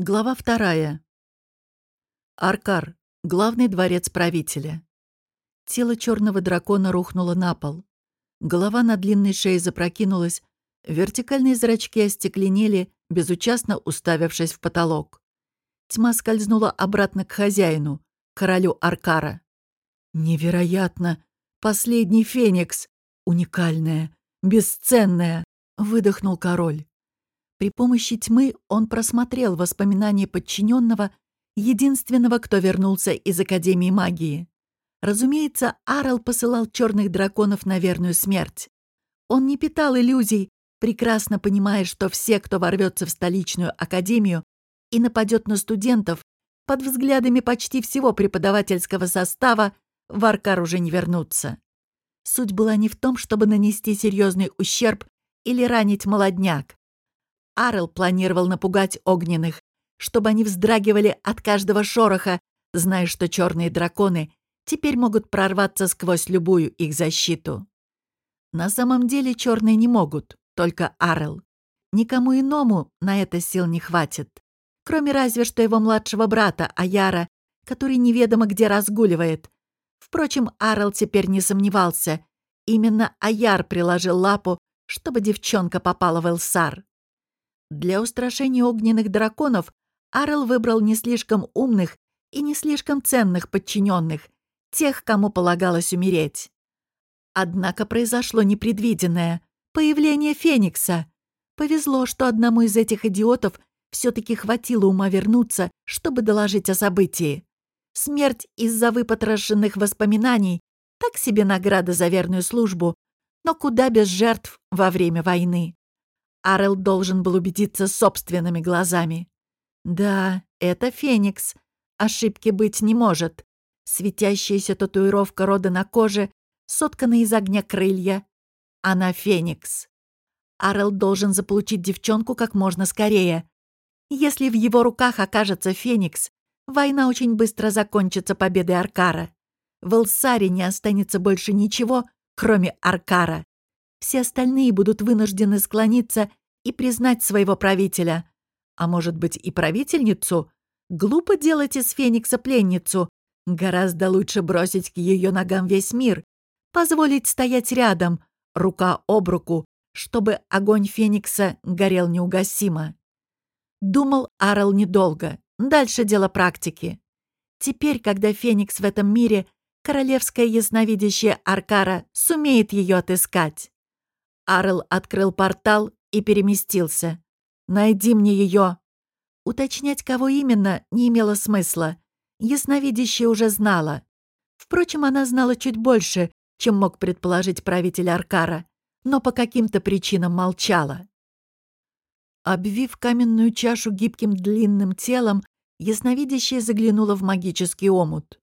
Глава вторая. Аркар. Главный дворец правителя. Тело черного дракона рухнуло на пол. Голова на длинной шее запрокинулась, вертикальные зрачки остекленели, безучастно уставившись в потолок. Тьма скользнула обратно к хозяину, королю Аркара. «Невероятно! Последний феникс! Уникальная, бесценная!» — выдохнул король. При помощи тьмы он просмотрел воспоминания подчиненного, единственного, кто вернулся из Академии магии. Разумеется, Арл посылал черных драконов на верную смерть. Он не питал иллюзий, прекрасно понимая, что все, кто ворвется в столичную академию и нападет на студентов, под взглядами почти всего преподавательского состава в Аркар уже не вернутся. Суть была не в том, чтобы нанести серьезный ущерб или ранить молодняк. Арел планировал напугать огненных, чтобы они вздрагивали от каждого шороха, зная, что черные драконы теперь могут прорваться сквозь любую их защиту. На самом деле черные не могут, только Арел. Никому иному на это сил не хватит. Кроме разве что его младшего брата Аяра, который неведомо где разгуливает. Впрочем, Арел теперь не сомневался. Именно Аяр приложил лапу, чтобы девчонка попала в Элсар. Для устрашения огненных драконов Арел выбрал не слишком умных и не слишком ценных подчиненных, тех, кому полагалось умереть. Однако произошло непредвиденное — появление Феникса. Повезло, что одному из этих идиотов все-таки хватило ума вернуться, чтобы доложить о событии. Смерть из-за выпотрошенных воспоминаний — так себе награда за верную службу, но куда без жертв во время войны. Арел должен был убедиться собственными глазами. Да, это Феникс. Ошибки быть не может. Светящаяся татуировка рода на коже, сотканная из огня крылья. Она Феникс. Арел должен заполучить девчонку как можно скорее. Если в его руках окажется Феникс, война очень быстро закончится победой Аркара. В Элсаре не останется больше ничего, кроме Аркара все остальные будут вынуждены склониться и признать своего правителя. А может быть и правительницу? Глупо делать из Феникса пленницу. Гораздо лучше бросить к ее ногам весь мир, позволить стоять рядом, рука об руку, чтобы огонь Феникса горел неугасимо. Думал Арл недолго. Дальше дело практики. Теперь, когда Феникс в этом мире, королевская ясновидящая Аркара сумеет ее отыскать. Арл открыл портал и переместился. «Найди мне ее!» Уточнять, кого именно, не имело смысла. Ясновидящая уже знала. Впрочем, она знала чуть больше, чем мог предположить правитель Аркара, но по каким-то причинам молчала. Обвив каменную чашу гибким длинным телом, ясновидящая заглянула в магический омут.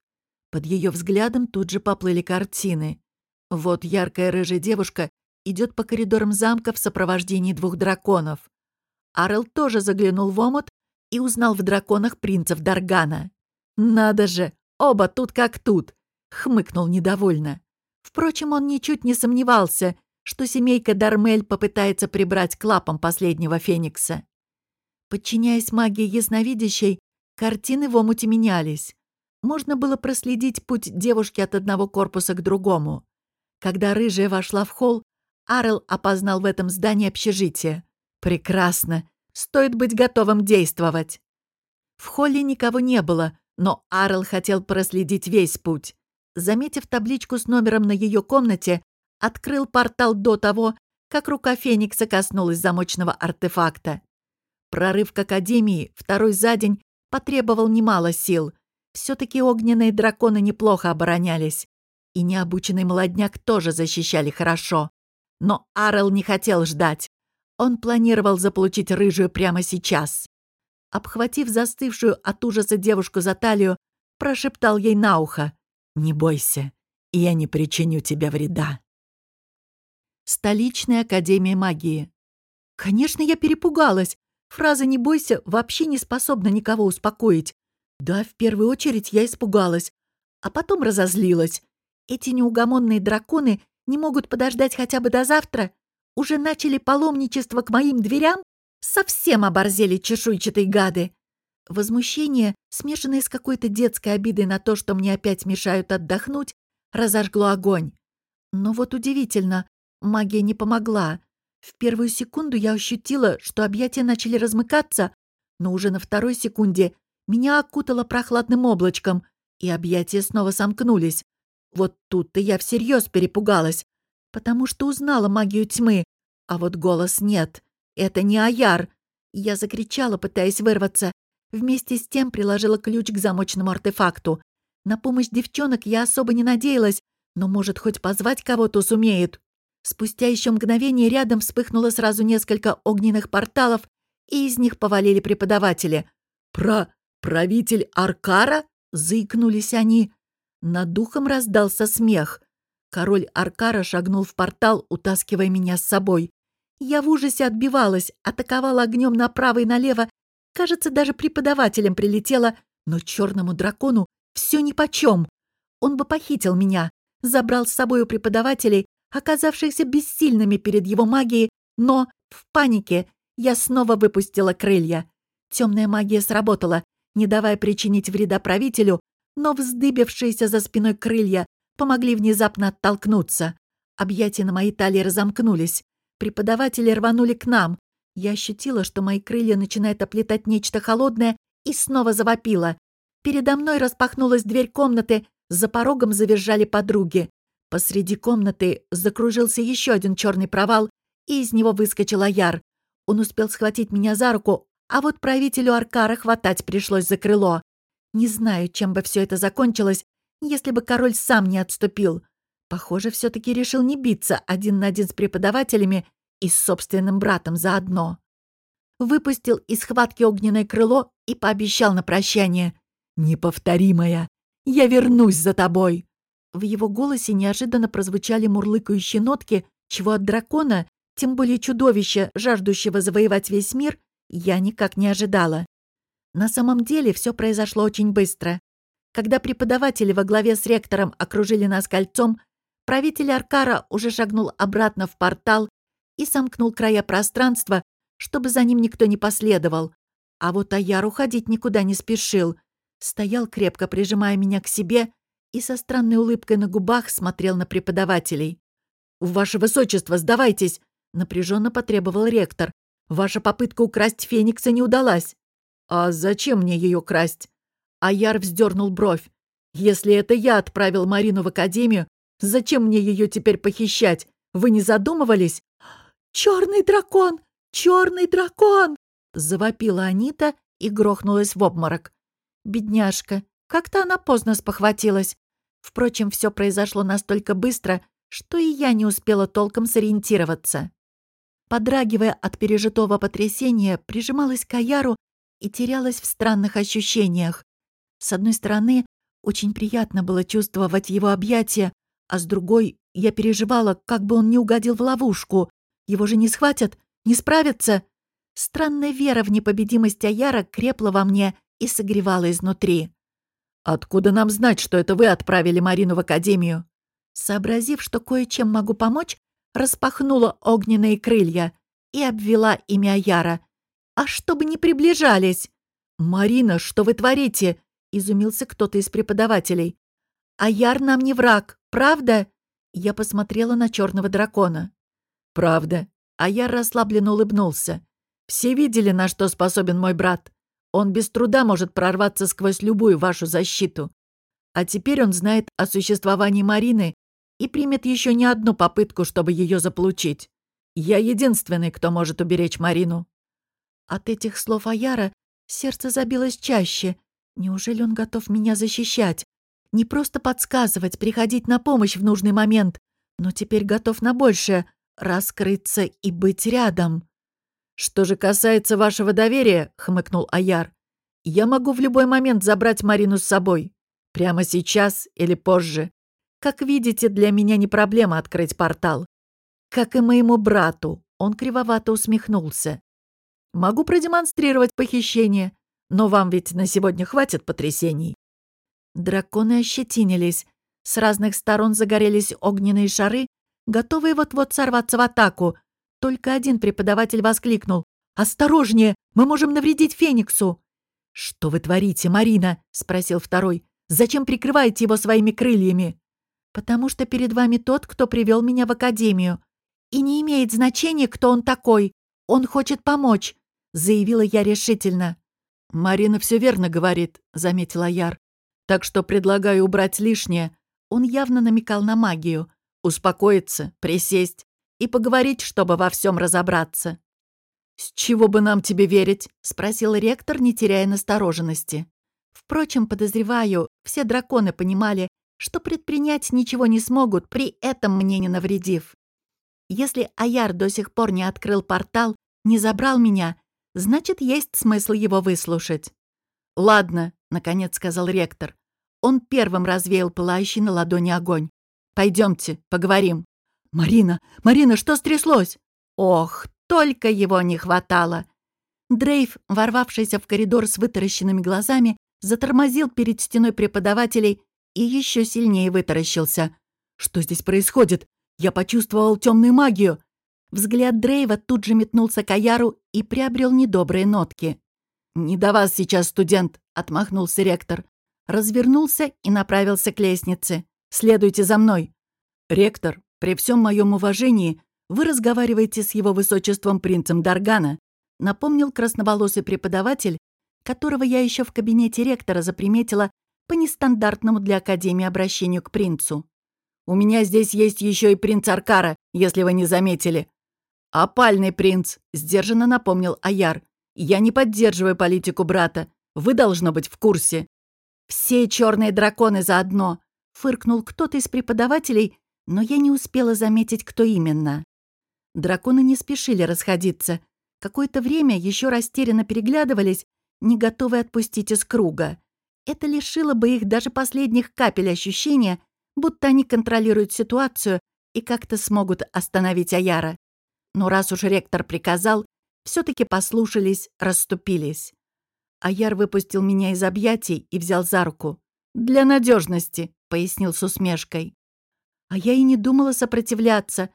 Под ее взглядом тут же поплыли картины. Вот яркая рыжая девушка идет по коридорам замка в сопровождении двух драконов. Арел тоже заглянул в омут и узнал в драконах принцев Даргана. «Надо же, оба тут как тут!» — хмыкнул недовольно. Впрочем, он ничуть не сомневался, что семейка Дармель попытается прибрать к лапам последнего Феникса. Подчиняясь магии ясновидящей, картины в омуте менялись. Можно было проследить путь девушки от одного корпуса к другому. Когда рыжая вошла в холл, Арел опознал в этом здании общежития. Прекрасно. Стоит быть готовым действовать. В холле никого не было, но Арел хотел проследить весь путь. Заметив табличку с номером на ее комнате, открыл портал до того, как рука Феникса коснулась замочного артефакта. Прорыв к Академии, второй за день, потребовал немало сил. Все-таки огненные драконы неплохо оборонялись. И необученный молодняк тоже защищали хорошо. Но Арел не хотел ждать. Он планировал заполучить рыжую прямо сейчас. Обхватив застывшую от ужаса девушку за талию, прошептал ей на ухо. «Не бойся, я не причиню тебе вреда». Столичная академия магии. Конечно, я перепугалась. Фраза «не бойся» вообще не способна никого успокоить. Да, в первую очередь я испугалась, а потом разозлилась. Эти неугомонные драконы не могут подождать хотя бы до завтра? Уже начали паломничество к моим дверям? Совсем оборзели чешуйчатые гады. Возмущение, смешанное с какой-то детской обидой на то, что мне опять мешают отдохнуть, разожгло огонь. Но вот удивительно, магия не помогла. В первую секунду я ощутила, что объятия начали размыкаться, но уже на второй секунде меня окутало прохладным облачком, и объятия снова сомкнулись. Вот тут-то я всерьез перепугалась, потому что узнала магию тьмы, а вот голос нет. Это не Аяр. Я закричала, пытаясь вырваться. Вместе с тем приложила ключ к замочному артефакту. На помощь девчонок я особо не надеялась, но, может, хоть позвать кого-то сумеет. Спустя еще мгновение рядом вспыхнуло сразу несколько огненных порталов, и из них повалили преподаватели. «Про... правитель Аркара?» — заикнулись они. Над духом раздался смех. Король Аркара шагнул в портал, утаскивая меня с собой. Я в ужасе отбивалась, атаковала огнем направо и налево. Кажется, даже преподавателем прилетела, но черному дракону все нипочем. Он бы похитил меня, забрал с собой у преподавателей, оказавшихся бессильными перед его магией, но в панике я снова выпустила крылья. Темная магия сработала, не давая причинить вреда правителю, но вздыбившиеся за спиной крылья помогли внезапно оттолкнуться. Объятия на моей талии разомкнулись. Преподаватели рванули к нам. Я ощутила, что мои крылья начинают оплетать нечто холодное, и снова завопила. Передо мной распахнулась дверь комнаты, за порогом завизжали подруги. Посреди комнаты закружился еще один черный провал, и из него выскочил Аяр. Он успел схватить меня за руку, а вот правителю Аркара хватать пришлось за крыло. Не знаю, чем бы все это закончилось, если бы король сам не отступил. Похоже, все таки решил не биться один на один с преподавателями и с собственным братом заодно. Выпустил из схватки огненное крыло и пообещал на прощание. «Неповторимая! Я вернусь за тобой!» В его голосе неожиданно прозвучали мурлыкающие нотки, чего от дракона, тем более чудовища, жаждущего завоевать весь мир, я никак не ожидала. На самом деле все произошло очень быстро. Когда преподаватели во главе с ректором окружили нас кольцом, правитель Аркара уже шагнул обратно в портал и сомкнул края пространства, чтобы за ним никто не последовал. А вот Аяр уходить никуда не спешил. Стоял, крепко прижимая меня к себе, и со странной улыбкой на губах смотрел на преподавателей. «Ваше высочество, сдавайтесь!» — напряженно потребовал ректор. «Ваша попытка украсть Феникса не удалась». «А зачем мне ее красть?» Аяр вздернул бровь. «Если это я отправил Марину в академию, зачем мне ее теперь похищать? Вы не задумывались?» «Черный дракон! Черный дракон!» Завопила Анита и грохнулась в обморок. Бедняжка, как-то она поздно спохватилась. Впрочем, все произошло настолько быстро, что и я не успела толком сориентироваться. Подрагивая от пережитого потрясения, прижималась к Аяру и терялась в странных ощущениях. С одной стороны, очень приятно было чувствовать его объятия, а с другой я переживала, как бы он не угодил в ловушку. Его же не схватят, не справятся. Странная вера в непобедимость Аяра крепла во мне и согревала изнутри. «Откуда нам знать, что это вы отправили Марину в академию?» Сообразив, что кое-чем могу помочь, распахнула огненные крылья и обвела имя Аяра. «А чтобы не приближались!» «Марина, что вы творите?» — изумился кто-то из преподавателей. «Аяр нам не враг, правда?» Я посмотрела на черного дракона. «Правда». Аяр расслабленно улыбнулся. «Все видели, на что способен мой брат. Он без труда может прорваться сквозь любую вашу защиту. А теперь он знает о существовании Марины и примет еще не одну попытку, чтобы ее заполучить. Я единственный, кто может уберечь Марину». От этих слов Аяра сердце забилось чаще. Неужели он готов меня защищать? Не просто подсказывать, приходить на помощь в нужный момент, но теперь готов на большее — раскрыться и быть рядом. «Что же касается вашего доверия», — хмыкнул Аяр, «я могу в любой момент забрать Марину с собой. Прямо сейчас или позже. Как видите, для меня не проблема открыть портал. Как и моему брату», — он кривовато усмехнулся. «Могу продемонстрировать похищение, но вам ведь на сегодня хватит потрясений». Драконы ощетинились. С разных сторон загорелись огненные шары, готовые вот-вот сорваться в атаку — только один преподаватель воскликнул. «Осторожнее! Мы можем навредить Фениксу!» «Что вы творите, Марина?» — спросил второй. «Зачем прикрываете его своими крыльями?» «Потому что перед вами тот, кто привел меня в академию. И не имеет значения, кто он такой. Он хочет помочь», — заявила я решительно. «Марина все верно говорит», — заметила Яр. «Так что предлагаю убрать лишнее». Он явно намекал на магию. Успокоиться, присесть и поговорить, чтобы во всем разобраться. «С чего бы нам тебе верить?» — спросил ректор, не теряя настороженности. Впрочем, подозреваю, все драконы понимали, что предпринять ничего не смогут, при этом мне не навредив. Если Аяр до сих пор не открыл портал, не забрал меня, значит, есть смысл его выслушать. «Ладно», — наконец сказал ректор. Он первым развеял пылающий на ладони огонь. «Пойдемте, поговорим». «Марина! Марина, что стряслось?» «Ох, только его не хватало!» Дрейв, ворвавшийся в коридор с вытаращенными глазами, затормозил перед стеной преподавателей и еще сильнее вытаращился. «Что здесь происходит? Я почувствовал темную магию!» Взгляд Дрейва тут же метнулся к Аяру и приобрел недобрые нотки. «Не до вас сейчас, студент!» — отмахнулся ректор. Развернулся и направился к лестнице. «Следуйте за мной!» «Ректор, при всем моем уважении, вы разговариваете с его высочеством принцем Даргана», напомнил красноволосый преподаватель, которого я еще в кабинете ректора заприметила по нестандартному для Академии обращению к принцу. «У меня здесь есть еще и принц Аркара, если вы не заметили». «Опальный принц», — сдержанно напомнил Аяр. «Я не поддерживаю политику брата. Вы должно быть в курсе». «Все черные драконы заодно», — фыркнул кто-то из преподавателей, но я не успела заметить, кто именно. Драконы не спешили расходиться. Какое-то время еще растерянно переглядывались, не готовы отпустить из круга. Это лишило бы их даже последних капель ощущения, будто они контролируют ситуацию и как-то смогут остановить Аяра. Но раз уж ректор приказал, все таки послушались, расступились. Аяр выпустил меня из объятий и взял за руку. «Для надежности, пояснил с усмешкой. А я и не думала сопротивляться.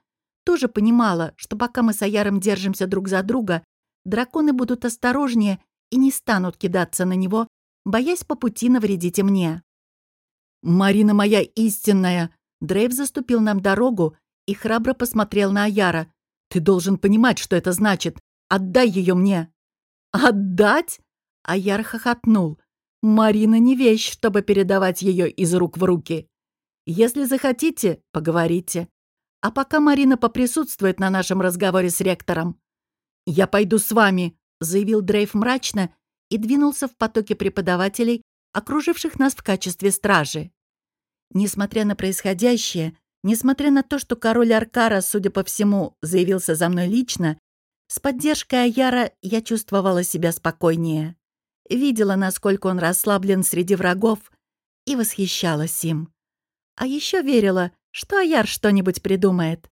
Тоже понимала, что пока мы с Аяром держимся друг за друга, драконы будут осторожнее и не станут кидаться на него, боясь по пути навредить мне. «Марина моя истинная!» Дрейв заступил нам дорогу и храбро посмотрел на Аяра. «Ты должен понимать, что это значит. Отдай ее мне!» «Отдать?» Аяр хохотнул. «Марина не вещь, чтобы передавать ее из рук в руки. Если захотите, поговорите. А пока Марина поприсутствует на нашем разговоре с ректором». «Я пойду с вами», — заявил Дрейв мрачно и двинулся в потоке преподавателей, окруживших нас в качестве стражи. Несмотря на происходящее, несмотря на то, что король Аркара, судя по всему, заявился за мной лично, с поддержкой Аяра я чувствовала себя спокойнее. Видела, насколько он расслаблен среди врагов, и восхищалась им. А еще верила, что Аяр что-нибудь придумает.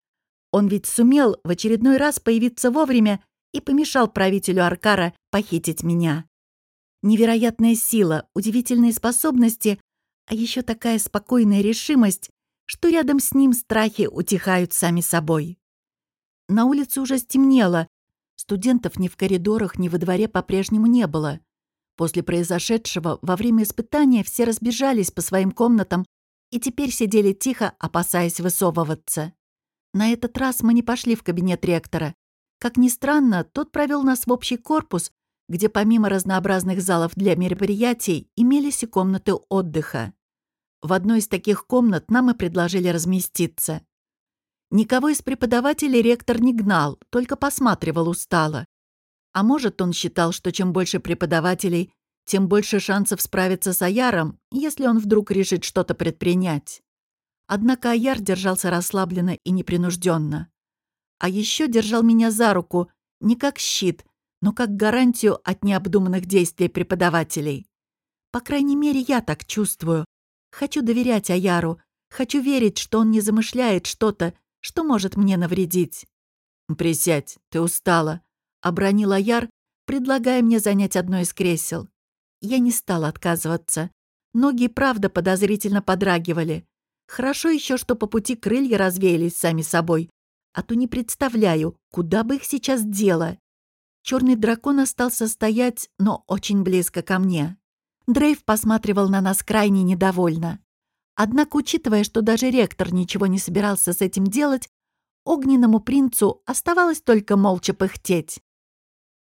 Он ведь сумел в очередной раз появиться вовремя и помешал правителю Аркара похитить меня. Невероятная сила, удивительные способности, а еще такая спокойная решимость, что рядом с ним страхи утихают сами собой. На улице уже стемнело. Студентов ни в коридорах, ни во дворе по-прежнему не было. После произошедшего во время испытания все разбежались по своим комнатам и теперь сидели тихо, опасаясь высовываться. На этот раз мы не пошли в кабинет ректора. Как ни странно, тот провел нас в общий корпус, где помимо разнообразных залов для мероприятий имелись и комнаты отдыха. В одной из таких комнат нам и предложили разместиться. Никого из преподавателей ректор не гнал, только посматривал устало. А может, он считал, что чем больше преподавателей, тем больше шансов справиться с Аяром, если он вдруг решит что-то предпринять. Однако Аяр держался расслабленно и непринужденно. А еще держал меня за руку, не как щит, но как гарантию от необдуманных действий преподавателей. По крайней мере, я так чувствую. Хочу доверять Аяру, хочу верить, что он не замышляет что-то, что может мне навредить. «Присядь, ты устала», — обронил Аяр, предлагая мне занять одно из кресел. Я не стала отказываться. Ноги правда подозрительно подрагивали. Хорошо еще, что по пути крылья развеялись сами собой. А то не представляю, куда бы их сейчас дело. Черный дракон остался стоять, но очень близко ко мне. Дрейв посматривал на нас крайне недовольно. Однако, учитывая, что даже ректор ничего не собирался с этим делать, огненному принцу оставалось только молча пыхтеть.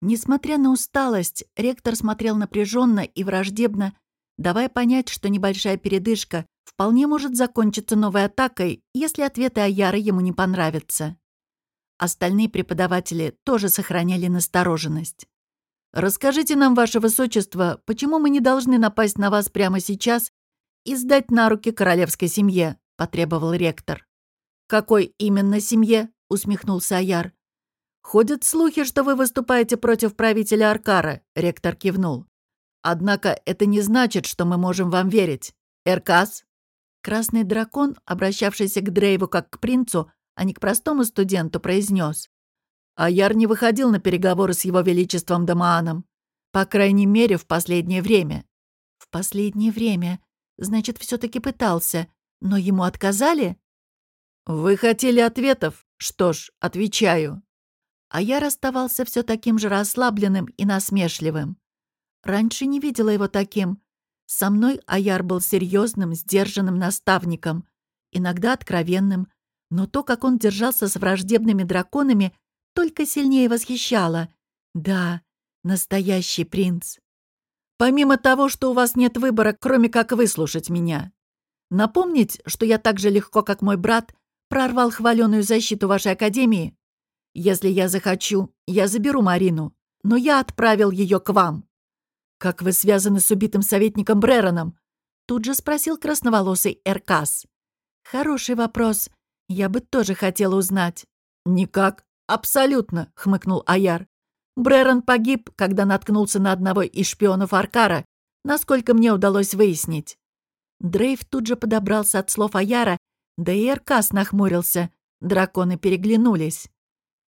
Несмотря на усталость, ректор смотрел напряженно и враждебно, давая понять, что небольшая передышка вполне может закончиться новой атакой, если ответы Аяра ему не понравятся. Остальные преподаватели тоже сохраняли настороженность. «Расскажите нам, ваше высочество, почему мы не должны напасть на вас прямо сейчас и сдать на руки королевской семье?» — потребовал ректор. «Какой именно семье?» — усмехнулся Аяр. «Ходят слухи, что вы выступаете против правителя Аркара», — ректор кивнул. «Однако это не значит, что мы можем вам верить. Эркас?» Красный дракон, обращавшийся к Дрейву как к принцу, а не к простому студенту, произнес. Аяр не выходил на переговоры с его величеством Дамааном. По крайней мере, в последнее время. В последнее время. Значит, все таки пытался. Но ему отказали? Вы хотели ответов? Что ж, отвечаю а я расставался все таким же расслабленным и насмешливым. Раньше не видела его таким. Со мной Аяр был серьезным, сдержанным наставником, иногда откровенным, но то, как он держался с враждебными драконами, только сильнее восхищало. Да, настоящий принц. Помимо того, что у вас нет выбора, кроме как выслушать меня. Напомнить, что я так же легко, как мой брат, прорвал хваленую защиту вашей академии, если я захочу, я заберу Марину, но я отправил ее к вам. Как вы связаны с убитым советником Брероном? Тут же спросил красноволосый Эркас. Хороший вопрос. Я бы тоже хотела узнать. Никак. Абсолютно, хмыкнул Аяр. Брерон погиб, когда наткнулся на одного из шпионов Аркара, насколько мне удалось выяснить. Дрейв тут же подобрался от слов Аяра, да и Эркас нахмурился. Драконы переглянулись.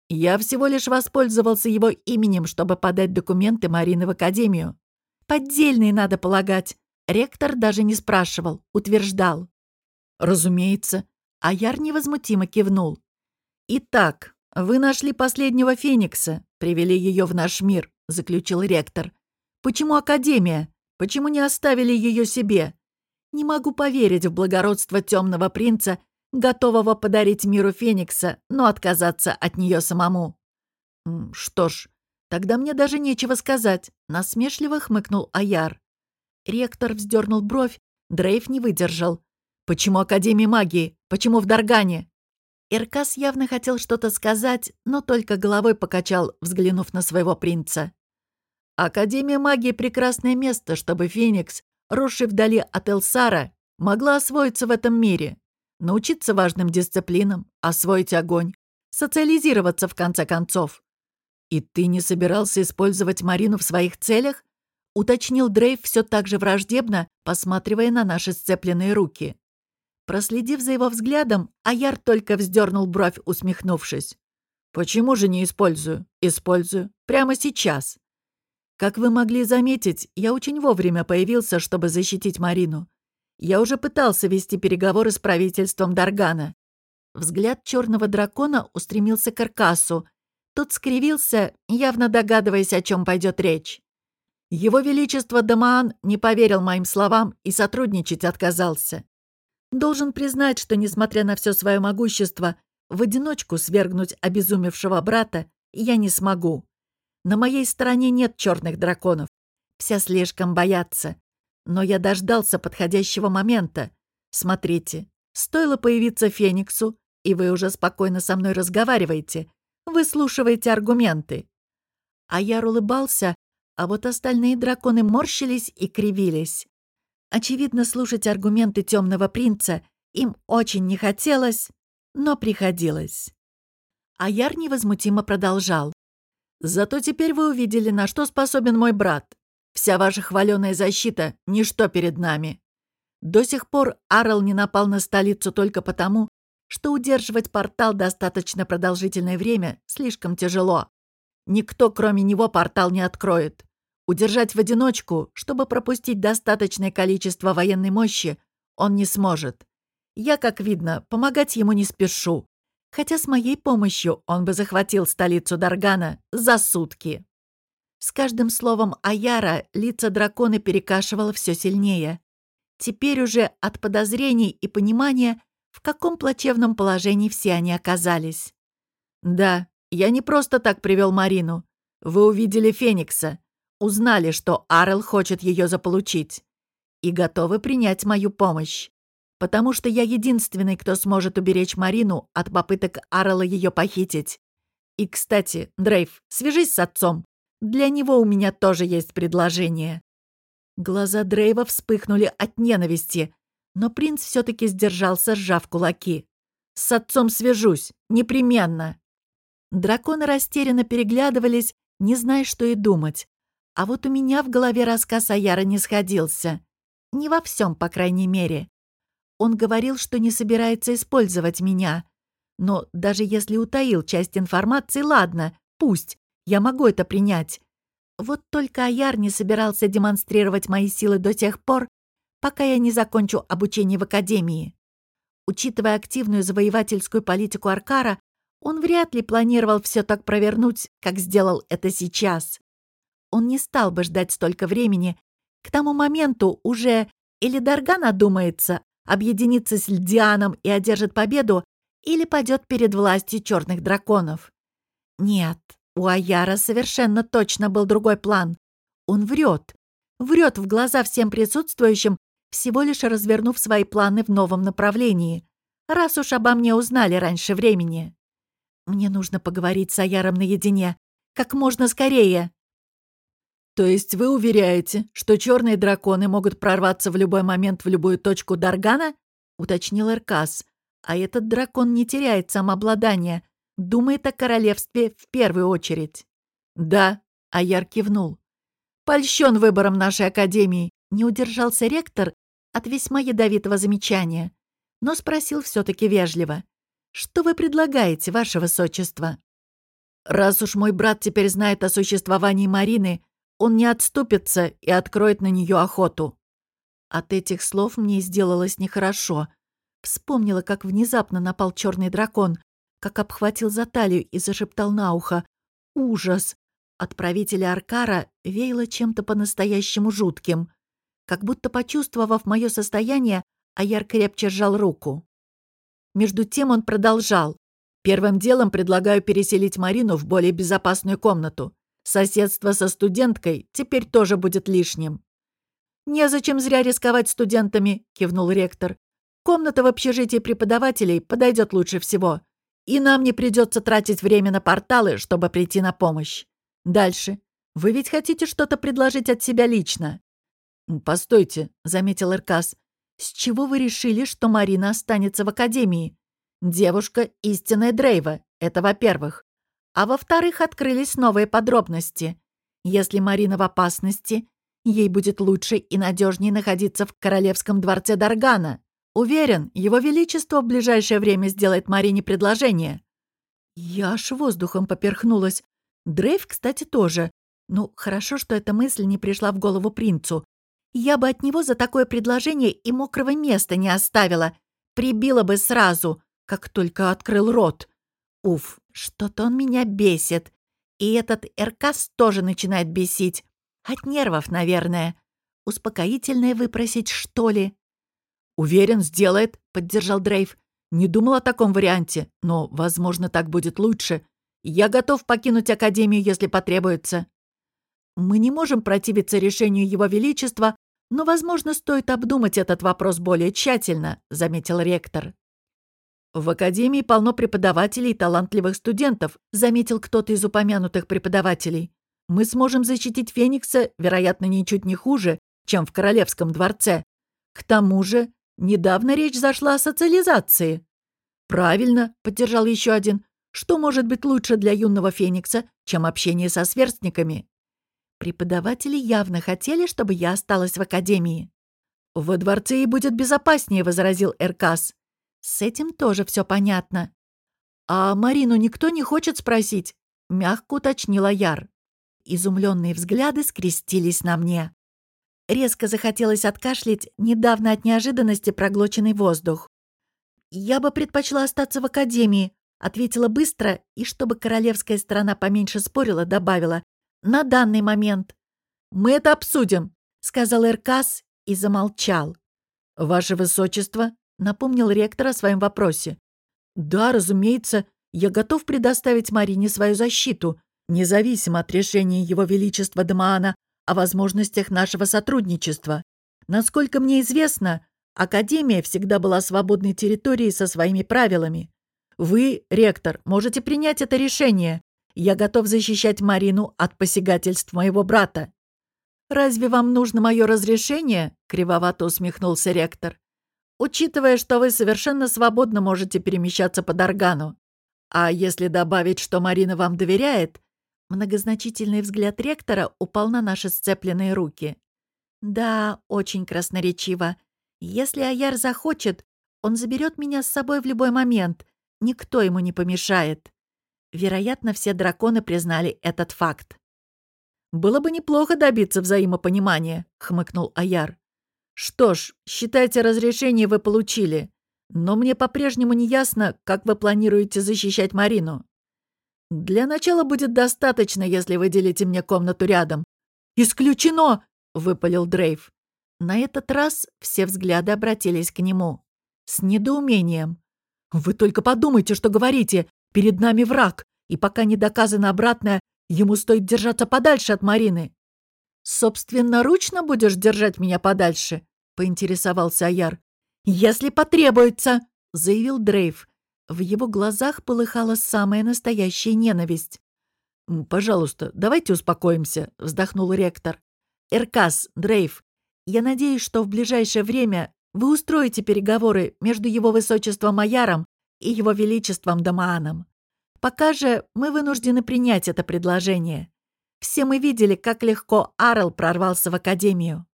Я всего лишь воспользовался его именем, чтобы подать документы Марины в академию. Поддельные, надо полагать. Ректор даже не спрашивал, утверждал. Разумеется. А Яр невозмутимо кивнул. «Итак, вы нашли последнего Феникса, привели ее в наш мир», — заключил ректор. «Почему Академия? Почему не оставили ее себе? Не могу поверить в благородство темного принца готового подарить миру Феникса, но отказаться от нее самому. «Что ж, тогда мне даже нечего сказать», — насмешливо хмыкнул Аяр. Ректор вздернул бровь, Дрейв не выдержал. «Почему Академия магии? Почему в Даргане?» Иркас явно хотел что-то сказать, но только головой покачал, взглянув на своего принца. «Академия магии — прекрасное место, чтобы Феникс, росший вдали от Элсара, могла освоиться в этом мире научиться важным дисциплинам, освоить огонь, социализироваться в конце концов. «И ты не собирался использовать Марину в своих целях?» — уточнил Дрейв все так же враждебно, посматривая на наши сцепленные руки. Проследив за его взглядом, Аяр только вздернул бровь, усмехнувшись. «Почему же не использую? Использую. Прямо сейчас. Как вы могли заметить, я очень вовремя появился, чтобы защитить Марину. Я уже пытался вести переговоры с правительством Даргана. Взгляд черного дракона устремился к Аркасу. Тот скривился, явно догадываясь, о чем пойдет речь. Его Величество Дамаан не поверил моим словам и сотрудничать отказался. Должен признать, что, несмотря на все свое могущество, в одиночку свергнуть обезумевшего брата я не смогу. На моей стороне нет черных драконов. Все слишком боятся. Но я дождался подходящего момента. Смотрите, стоило появиться Фениксу, и вы уже спокойно со мной разговариваете, выслушиваете аргументы. А я улыбался, а вот остальные драконы морщились и кривились. Очевидно, слушать аргументы темного принца им очень не хотелось, но приходилось. Аяр невозмутимо продолжал. «Зато теперь вы увидели, на что способен мой брат. Вся ваша хваленая защита — ничто перед нами. До сих пор Арл не напал на столицу только потому, что удерживать портал достаточно продолжительное время слишком тяжело. Никто, кроме него, портал не откроет. Удержать в одиночку, чтобы пропустить достаточное количество военной мощи, он не сможет. Я, как видно, помогать ему не спешу. Хотя с моей помощью он бы захватил столицу Даргана за сутки. С каждым словом Аяра лица дракона перекашивало все сильнее. Теперь уже от подозрений и понимания, в каком плачевном положении все они оказались. «Да, я не просто так привел Марину. Вы увидели Феникса, узнали, что Арел хочет ее заполучить, и готовы принять мою помощь. Потому что я единственный, кто сможет уберечь Марину от попыток Арела ее похитить. И, кстати, Дрейв, свяжись с отцом. Для него у меня тоже есть предложение». Глаза Дрейва вспыхнули от ненависти, но принц все-таки сдержался, сжав кулаки. «С отцом свяжусь, непременно!» Драконы растерянно переглядывались, не зная, что и думать. А вот у меня в голове рассказ Аяра не сходился. Не во всем, по крайней мере. Он говорил, что не собирается использовать меня. Но даже если утаил часть информации, ладно, пусть. Я могу это принять. Вот только Аяр не собирался демонстрировать мои силы до тех пор, пока я не закончу обучение в Академии. Учитывая активную завоевательскую политику Аркара, он вряд ли планировал все так провернуть, как сделал это сейчас. Он не стал бы ждать столько времени. К тому моменту уже или Дарган одумается, объединится с Льдианом и одержит победу, или падет перед властью черных драконов. Нет, у Аяра совершенно точно был другой план. Он врет. Врет в глаза всем присутствующим, всего лишь развернув свои планы в новом направлении. Раз уж обо мне узнали раньше времени. Мне нужно поговорить с Аяром наедине. Как можно скорее. То есть вы уверяете, что черные драконы могут прорваться в любой момент в любую точку Даргана? Уточнил Эркас. А этот дракон не теряет самообладание, Думает о королевстве в первую очередь. Да, Аяр кивнул. Польщен выбором нашей академии. Не удержался ректор от весьма ядовитого замечания, но спросил все-таки вежливо. «Что вы предлагаете, ваше высочество?» «Раз уж мой брат теперь знает о существовании Марины, он не отступится и откроет на нее охоту». От этих слов мне сделалось нехорошо. Вспомнила, как внезапно напал черный дракон, как обхватил за талию и зашептал на ухо. «Ужас!» От правителя Аркара веяло чем-то по-настоящему жутким. Как будто почувствовав мое состояние, Аяр крепче сжал руку. Между тем он продолжал. «Первым делом предлагаю переселить Марину в более безопасную комнату. Соседство со студенткой теперь тоже будет лишним». «Незачем зря рисковать студентами», — кивнул ректор. «Комната в общежитии преподавателей подойдет лучше всего. И нам не придется тратить время на порталы, чтобы прийти на помощь. Дальше. Вы ведь хотите что-то предложить от себя лично?» «Постойте», — заметил Иркас. «С чего вы решили, что Марина останется в Академии? Девушка — истинная Дрейва, это во-первых. А во-вторых, открылись новые подробности. Если Марина в опасности, ей будет лучше и надежнее находиться в Королевском дворце Даргана. Уверен, его величество в ближайшее время сделает Марине предложение». Я аж воздухом поперхнулась. Дрейв, кстати, тоже. Ну, хорошо, что эта мысль не пришла в голову принцу. Я бы от него за такое предложение и мокрого места не оставила. Прибила бы сразу, как только открыл рот. Уф, что-то он меня бесит. И этот Эркас тоже начинает бесить. От нервов, наверное. Успокоительное выпросить, что ли? «Уверен, сделает», — поддержал Дрейв. «Не думал о таком варианте, но, возможно, так будет лучше. Я готов покинуть Академию, если потребуется». «Мы не можем противиться решению Его Величества, но, возможно, стоит обдумать этот вопрос более тщательно», — заметил ректор. «В Академии полно преподавателей и талантливых студентов», — заметил кто-то из упомянутых преподавателей. «Мы сможем защитить Феникса, вероятно, ничуть не хуже, чем в Королевском дворце. К тому же Недавно речь зашла о социализации. Правильно, поддержал еще один. Что может быть лучше для юного Феникса, чем общение со сверстниками? Преподаватели явно хотели, чтобы я осталась в академии. «Во дворце и будет безопаснее», — возразил Эркас. «С этим тоже все понятно». «А Марину никто не хочет спросить?» — мягко уточнила Яр. Изумленные взгляды скрестились на мне. Резко захотелось откашлять недавно от неожиданности проглоченный воздух. «Я бы предпочла остаться в академии», — ответила быстро и, чтобы королевская сторона поменьше спорила, добавила. на данный момент. Мы это обсудим, сказал Эркас и замолчал. Ваше Высочество, напомнил ректор о своем вопросе. Да, разумеется, я готов предоставить Марине свою защиту, независимо от решения Его Величества Дамаана о возможностях нашего сотрудничества. Насколько мне известно, Академия всегда была свободной территорией со своими правилами. Вы, ректор, можете принять это решение. Я готов защищать Марину от посягательств моего брата. «Разве вам нужно мое разрешение?» — кривовато усмехнулся ректор. «Учитывая, что вы совершенно свободно можете перемещаться по Даргану. А если добавить, что Марина вам доверяет, многозначительный взгляд ректора упал на наши сцепленные руки. Да, очень красноречиво. Если Аяр захочет, он заберет меня с собой в любой момент. Никто ему не помешает. Вероятно, все драконы признали этот факт. «Было бы неплохо добиться взаимопонимания», — хмыкнул Аяр. «Что ж, считайте, разрешение вы получили. Но мне по-прежнему не ясно, как вы планируете защищать Марину. Для начала будет достаточно, если вы делите мне комнату рядом. Исключено! выпалил Дрейв. На этот раз все взгляды обратились к нему. С недоумением. «Вы только подумайте, что говорите. Перед нами враг, и пока не доказано обратное, ему стоит держаться подальше от Марины». «Собственноручно будешь держать меня подальше?» — поинтересовался Аяр. «Если потребуется», — заявил Дрейв. В его глазах полыхала самая настоящая ненависть. «Пожалуйста, давайте успокоимся», — вздохнул ректор. «Эркас, Дрейв, я надеюсь, что в ближайшее время вы устроите переговоры между его высочеством Маяром и его величеством Дамааном. Пока же мы вынуждены принять это предложение. Все мы видели, как легко Арл прорвался в Академию.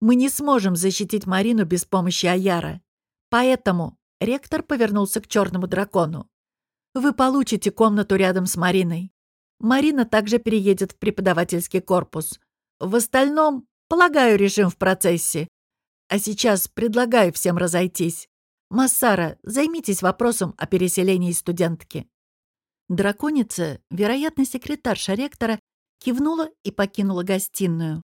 Мы не сможем защитить Марину без помощи Аяра. Поэтому ректор повернулся к черному дракону. Вы получите комнату рядом с Мариной. Марина также переедет в преподавательский корпус. В остальном, полагаю, режим в процессе. А сейчас предлагаю всем разойтись. Массара, займитесь вопросом о переселении студентки. Драконица, вероятно, секретарша ректора, кивнула и покинула гостиную.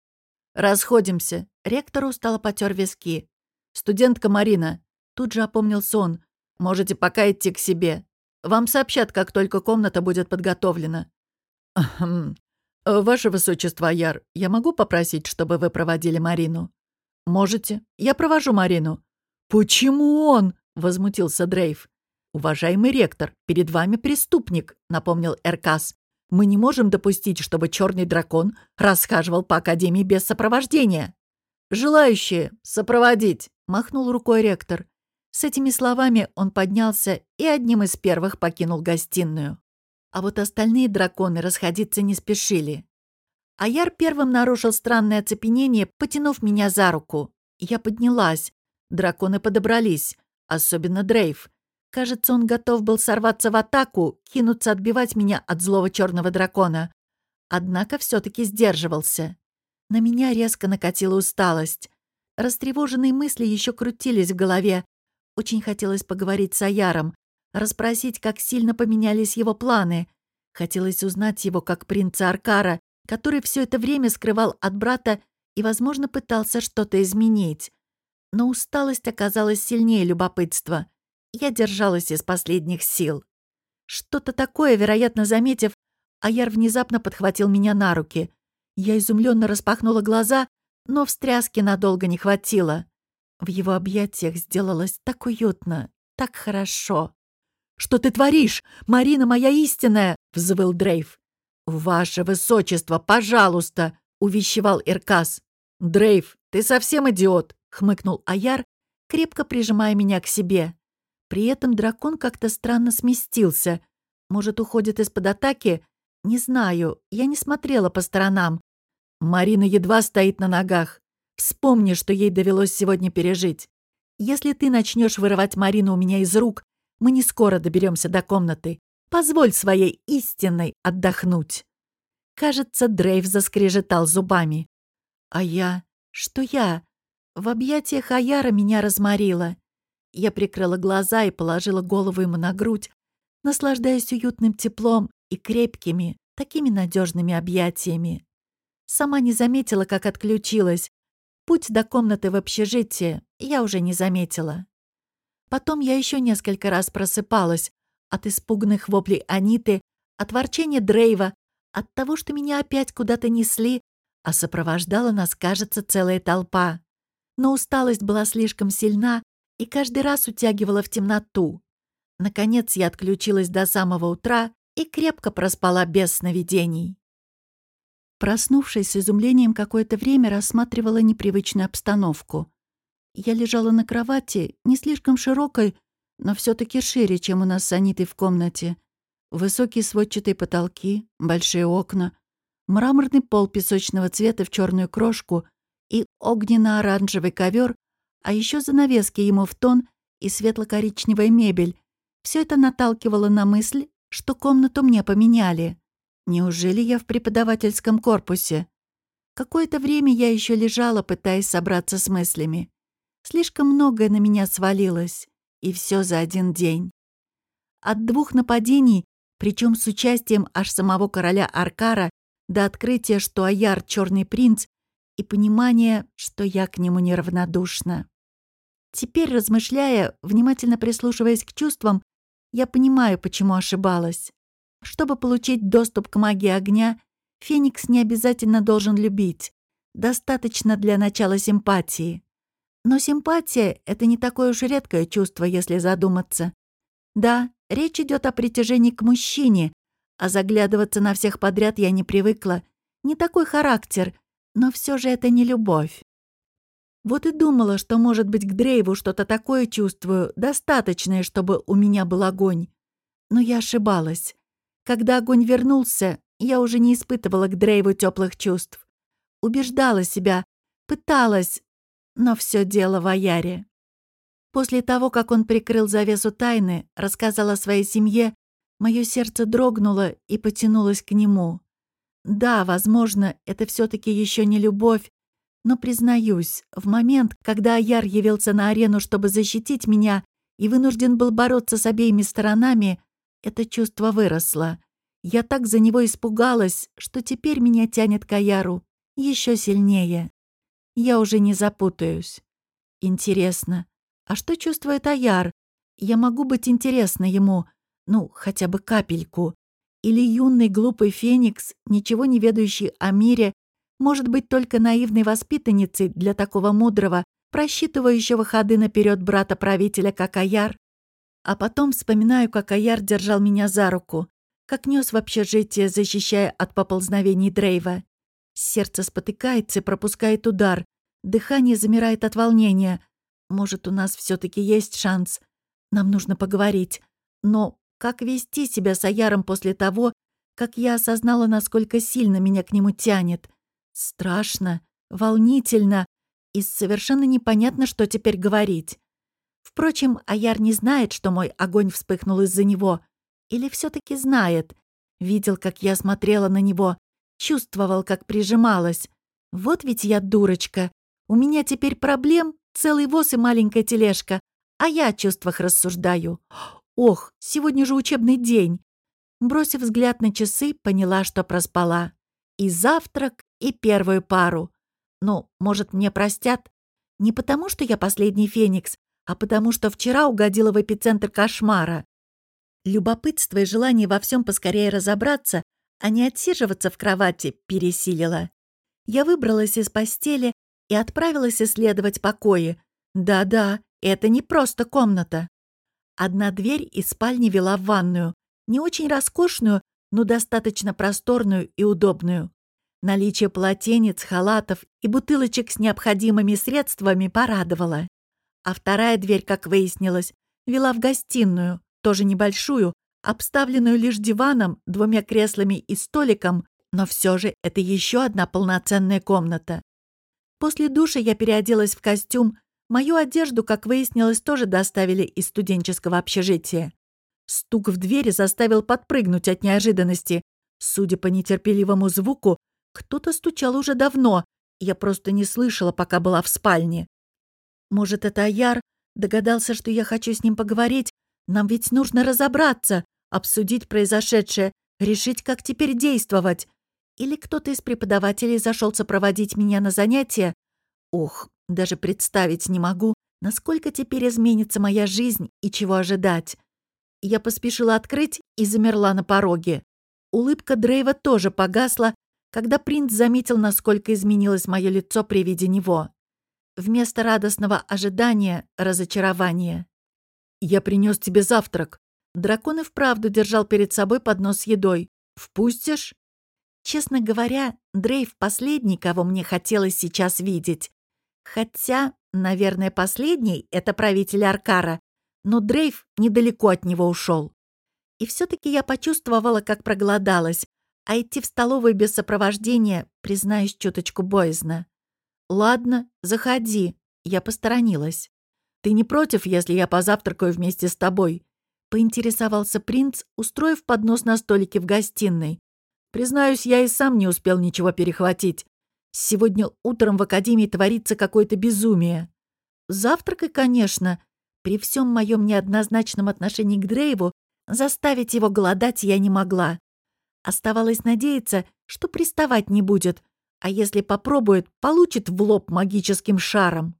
«Расходимся», Ректор устало потер виски. «Студентка Марина». Тут же опомнился он. «Можете пока идти к себе. Вам сообщат, как только комната будет подготовлена». «Хм. Ваше Высочество Яр, я могу попросить, чтобы вы проводили Марину?» «Можете. Я провожу Марину». «Почему он?» — возмутился Дрейв. «Уважаемый ректор, перед вами преступник», — напомнил Эркас. «Мы не можем допустить, чтобы черный дракон расхаживал по Академии без сопровождения». «Желающие сопроводить!» — махнул рукой ректор. С этими словами он поднялся и одним из первых покинул гостиную. А вот остальные драконы расходиться не спешили. Аяр первым нарушил странное оцепенение, потянув меня за руку. Я поднялась. Драконы подобрались, особенно Дрейв. Кажется, он готов был сорваться в атаку, кинуться отбивать меня от злого черного дракона. Однако все-таки сдерживался. На меня резко накатила усталость. Растревоженные мысли еще крутились в голове. Очень хотелось поговорить с Аяром, расспросить, как сильно поменялись его планы. Хотелось узнать его как принца Аркара, который все это время скрывал от брата и, возможно, пытался что-то изменить. Но усталость оказалась сильнее любопытства. Я держалась из последних сил. Что-то такое, вероятно, заметив, Аяр внезапно подхватил меня на руки — я изумленно распахнула глаза, но встряски надолго не хватило. В его объятиях сделалось так уютно, так хорошо. «Что ты творишь? Марина моя истинная!» — взвыл Дрейв. «Ваше высочество, пожалуйста!» — увещевал Иркас. «Дрейв, ты совсем идиот!» — хмыкнул Аяр, крепко прижимая меня к себе. При этом дракон как-то странно сместился. Может, уходит из-под атаки, «Не знаю, я не смотрела по сторонам. Марина едва стоит на ногах. Вспомни, что ей довелось сегодня пережить. Если ты начнешь вырывать Марину у меня из рук, мы не скоро доберемся до комнаты. Позволь своей истинной отдохнуть». Кажется, Дрейв заскрежетал зубами. А я? Что я? В объятиях Аяра меня разморило. Я прикрыла глаза и положила голову ему на грудь, наслаждаясь уютным теплом и крепкими, такими надежными объятиями. Сама не заметила, как отключилась. Путь до комнаты в общежитии я уже не заметила. Потом я еще несколько раз просыпалась от испуганных воплей Аниты, от ворчания Дрейва, от того, что меня опять куда-то несли, а сопровождала нас, кажется, целая толпа. Но усталость была слишком сильна и каждый раз утягивала в темноту. Наконец я отключилась до самого утра и крепко проспала без сновидений. Проснувшись с изумлением, какое-то время рассматривала непривычную обстановку. Я лежала на кровати, не слишком широкой, но все таки шире, чем у нас с Анитой в комнате. Высокие сводчатые потолки, большие окна, мраморный пол песочного цвета в черную крошку и огненно-оранжевый ковер, а еще занавески ему в тон и светло-коричневая мебель. Все это наталкивало на мысль, что комнату мне поменяли. Неужели я в преподавательском корпусе? Какое-то время я еще лежала, пытаясь собраться с мыслями. Слишком многое на меня свалилось, и все за один день. От двух нападений, причем с участием аж самого короля Аркара, до открытия, что Аяр — черный принц, и понимания, что я к нему неравнодушна. Теперь, размышляя, внимательно прислушиваясь к чувствам, я понимаю, почему ошибалась. Чтобы получить доступ к магии огня, Феникс не обязательно должен любить. Достаточно для начала симпатии. Но симпатия — это не такое уж редкое чувство, если задуматься. Да, речь идет о притяжении к мужчине, а заглядываться на всех подряд я не привыкла. Не такой характер, но все же это не любовь. Вот и думала, что, может быть, к Дрейву что-то такое чувствую, достаточное, чтобы у меня был огонь. Но я ошибалась. Когда огонь вернулся, я уже не испытывала к Дрейву теплых чувств. Убеждала себя, пыталась, но все дело в Аяре. После того, как он прикрыл завесу тайны, рассказал о своей семье, мое сердце дрогнуло и потянулось к нему. Да, возможно, это все таки еще не любовь, но, признаюсь, в момент, когда Аяр явился на арену, чтобы защитить меня, и вынужден был бороться с обеими сторонами, это чувство выросло. Я так за него испугалась, что теперь меня тянет к Аяру еще сильнее. Я уже не запутаюсь. Интересно, а что чувствует Аяр? Я могу быть интересна ему, ну, хотя бы капельку. Или юный глупый феникс, ничего не ведающий о мире, может быть только наивной воспитанницей для такого мудрого, просчитывающего ходы наперед брата-правителя, как Аяр? А потом вспоминаю, как Аяр держал меня за руку, как нес в общежитие, защищая от поползновений Дрейва. Сердце спотыкается и пропускает удар. Дыхание замирает от волнения. Может, у нас все таки есть шанс. Нам нужно поговорить. Но как вести себя с Аяром после того, как я осознала, насколько сильно меня к нему тянет? Страшно, волнительно и совершенно непонятно, что теперь говорить. Впрочем, Аяр не знает, что мой огонь вспыхнул из-за него. Или все таки знает. Видел, как я смотрела на него. Чувствовал, как прижималась. Вот ведь я дурочка. У меня теперь проблем целый воз и маленькая тележка. А я о чувствах рассуждаю. Ох, сегодня же учебный день. Бросив взгляд на часы, поняла, что проспала. И завтрак, и первую пару. Ну, может, мне простят? Не потому, что я последний феникс, а потому что вчера угодила в эпицентр кошмара. Любопытство и желание во всем поскорее разобраться, а не отсиживаться в кровати, пересилило. Я выбралась из постели и отправилась исследовать покои. Да-да, это не просто комната. Одна дверь из спальни вела в ванную, не очень роскошную, но достаточно просторную и удобную. Наличие полотенец, халатов и бутылочек с необходимыми средствами порадовало. А вторая дверь, как выяснилось, вела в гостиную, тоже небольшую, обставленную лишь диваном, двумя креслами и столиком, но все же это еще одна полноценная комната. После душа я переоделась в костюм. Мою одежду, как выяснилось, тоже доставили из студенческого общежития. Стук в двери заставил подпрыгнуть от неожиданности. Судя по нетерпеливому звуку, кто-то стучал уже давно, я просто не слышала, пока была в спальне. Может, это Аяр догадался, что я хочу с ним поговорить? Нам ведь нужно разобраться, обсудить произошедшее, решить, как теперь действовать. Или кто-то из преподавателей зашел сопроводить меня на занятия. Ох, даже представить не могу, насколько теперь изменится моя жизнь и чего ожидать. Я поспешила открыть и замерла на пороге. Улыбка Дрейва тоже погасла, когда принц заметил, насколько изменилось мое лицо при виде него. Вместо радостного ожидания — разочарование. «Я принес тебе завтрак». Дракон и вправду держал перед собой поднос с едой. «Впустишь?» Честно говоря, Дрейв последний, кого мне хотелось сейчас видеть. Хотя, наверное, последний — это правитель Аркара, но Дрейв недалеко от него ушел. И все-таки я почувствовала, как проголодалась, а идти в столовую без сопровождения, признаюсь, чуточку боязно. «Ладно, заходи», — я посторонилась. «Ты не против, если я позавтракаю вместе с тобой?» — поинтересовался принц, устроив поднос на столике в гостиной. Признаюсь, я и сам не успел ничего перехватить. Сегодня утром в академии творится какое-то безумие. Завтракай, конечно. При всем моем неоднозначном отношении к Дрейву заставить его голодать я не могла. Оставалось надеяться, что приставать не будет, а если попробует, получит в лоб магическим шаром.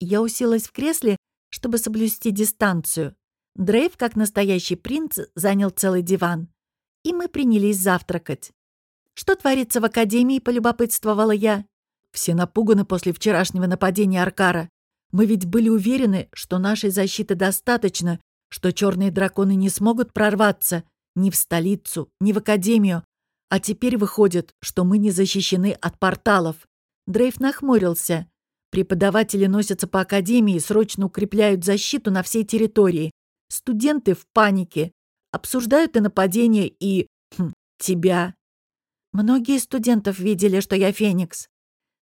Я уселась в кресле, чтобы соблюсти дистанцию. Дрейв, как настоящий принц, занял целый диван и мы принялись завтракать. «Что творится в академии?» — полюбопытствовала я. «Все напуганы после вчерашнего нападения Аркара. Мы ведь были уверены, что нашей защиты достаточно, что черные драконы не смогут прорваться ни в столицу, ни в академию. А теперь выходит, что мы не защищены от порталов». Дрейв нахмурился. Преподаватели носятся по академии и срочно укрепляют защиту на всей территории. Студенты в панике обсуждают и нападение, и... Хм, тебя. Многие студентов видели, что я Феникс.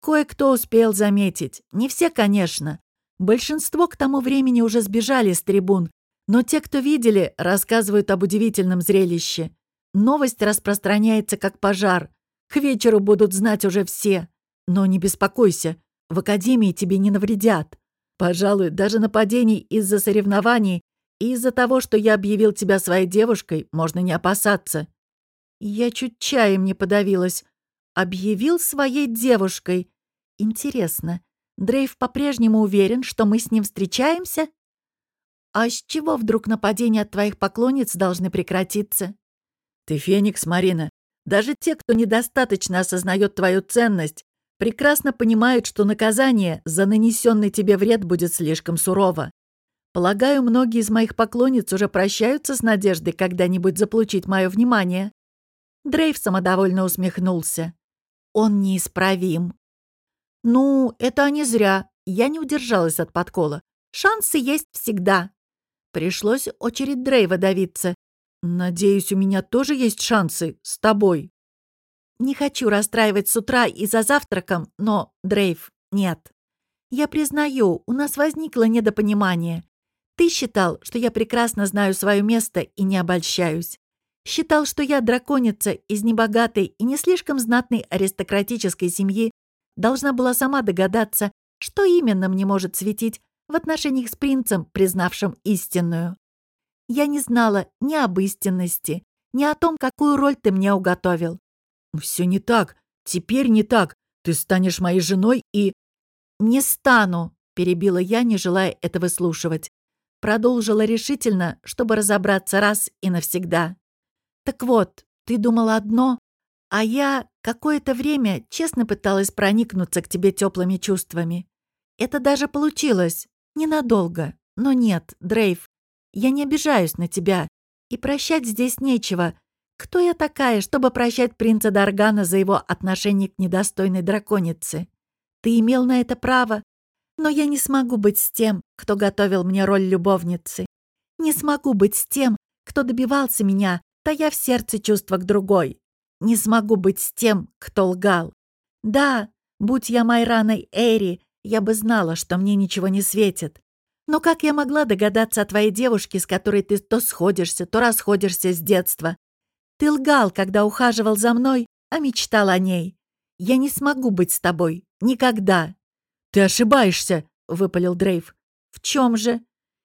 Кое-кто успел заметить. Не все, конечно. Большинство к тому времени уже сбежали с трибун, но те, кто видели, рассказывают об удивительном зрелище. Новость распространяется как пожар. К вечеру будут знать уже все. Но не беспокойся, в академии тебе не навредят. Пожалуй, даже нападений из-за соревнований из-за того, что я объявил тебя своей девушкой, можно не опасаться. Я чуть чаем не подавилась. Объявил своей девушкой. Интересно, Дрейв по-прежнему уверен, что мы с ним встречаемся? А с чего вдруг нападения от твоих поклонниц должны прекратиться? Ты феникс, Марина. Даже те, кто недостаточно осознает твою ценность, прекрасно понимают, что наказание за нанесенный тебе вред будет слишком сурово. Полагаю, многие из моих поклонниц уже прощаются с надеждой когда-нибудь заполучить мое внимание. Дрейв самодовольно усмехнулся. Он неисправим. Ну, это не зря. Я не удержалась от подкола. Шансы есть всегда. Пришлось очередь Дрейва давиться. Надеюсь, у меня тоже есть шансы с тобой. Не хочу расстраивать с утра и за завтраком, но, Дрейв, нет. Я признаю, у нас возникло недопонимание. Ты считал, что я прекрасно знаю свое место и не обольщаюсь. Считал, что я драконица из небогатой и не слишком знатной аристократической семьи, должна была сама догадаться, что именно мне может светить в отношениях с принцем, признавшим истинную. Я не знала ни об истинности, ни о том, какую роль ты мне уготовил. «Все не так. Теперь не так. Ты станешь моей женой и...» «Не стану», — перебила я, не желая это выслушивать. Продолжила решительно, чтобы разобраться раз и навсегда. «Так вот, ты думала одно, а я какое-то время честно пыталась проникнуться к тебе теплыми чувствами. Это даже получилось. Ненадолго. Но нет, Дрейв, я не обижаюсь на тебя. И прощать здесь нечего. Кто я такая, чтобы прощать принца Даргана за его отношение к недостойной драконице? Ты имел на это право, но я не смогу быть с тем, кто готовил мне роль любовницы. Не смогу быть с тем, кто добивался меня, тая в сердце чувства к другой. Не смогу быть с тем, кто лгал. Да, будь я Майраной Эри, я бы знала, что мне ничего не светит. Но как я могла догадаться о твоей девушке, с которой ты то сходишься, то расходишься с детства? Ты лгал, когда ухаживал за мной, а мечтал о ней. Я не смогу быть с тобой. Никогда. «Ты ошибаешься!» — выпалил Дрейв. «В чем же?»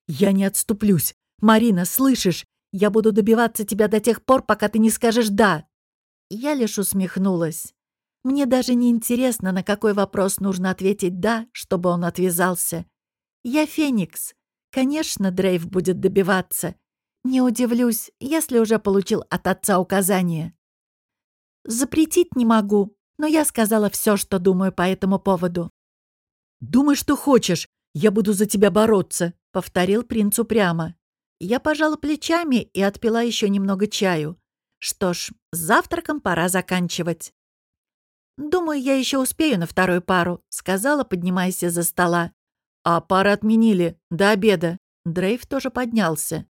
«Я не отступлюсь. Марина, слышишь? Я буду добиваться тебя до тех пор, пока ты не скажешь «да». Я лишь усмехнулась. Мне даже не интересно, на какой вопрос нужно ответить «да», чтобы он отвязался. Я Феникс. Конечно, Дрейв будет добиваться. Не удивлюсь, если уже получил от отца указание. Запретить не могу, но я сказала все, что думаю по этому поводу. «Думай, что хочешь, я буду за тебя бороться», — повторил принц упрямо. Я пожала плечами и отпила еще немного чаю. Что ж, с завтраком пора заканчивать. «Думаю, я еще успею на вторую пару», — сказала, поднимаясь из-за стола. «А пары отменили. До обеда». Дрейв тоже поднялся.